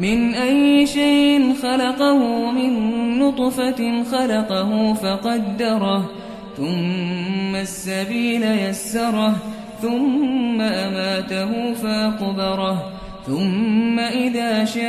من أي شيء خلقه من نطفة خلقه فقدره ثم السبيل يسره ثم أماته فأقبره ثم إذا شاء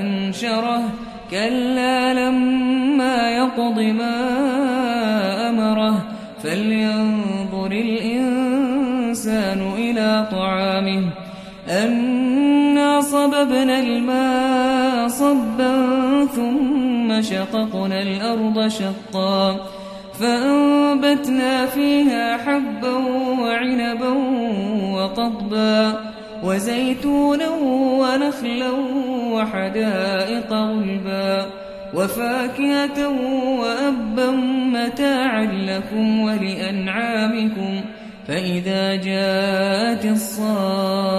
أنشره. كلا لما يقض ما أمره فلينظر الإنسان إلى طعامه أنا صببنا الماء صبا ثم شققنا الأرض شقا فأنبتنا فيها حبا وعنبا وقضبا وزيتونا ونخلا وحدائق غلبا وفاكهة وأبا متاعا لكم ولأنعامكم فإذا جاءت الصاخة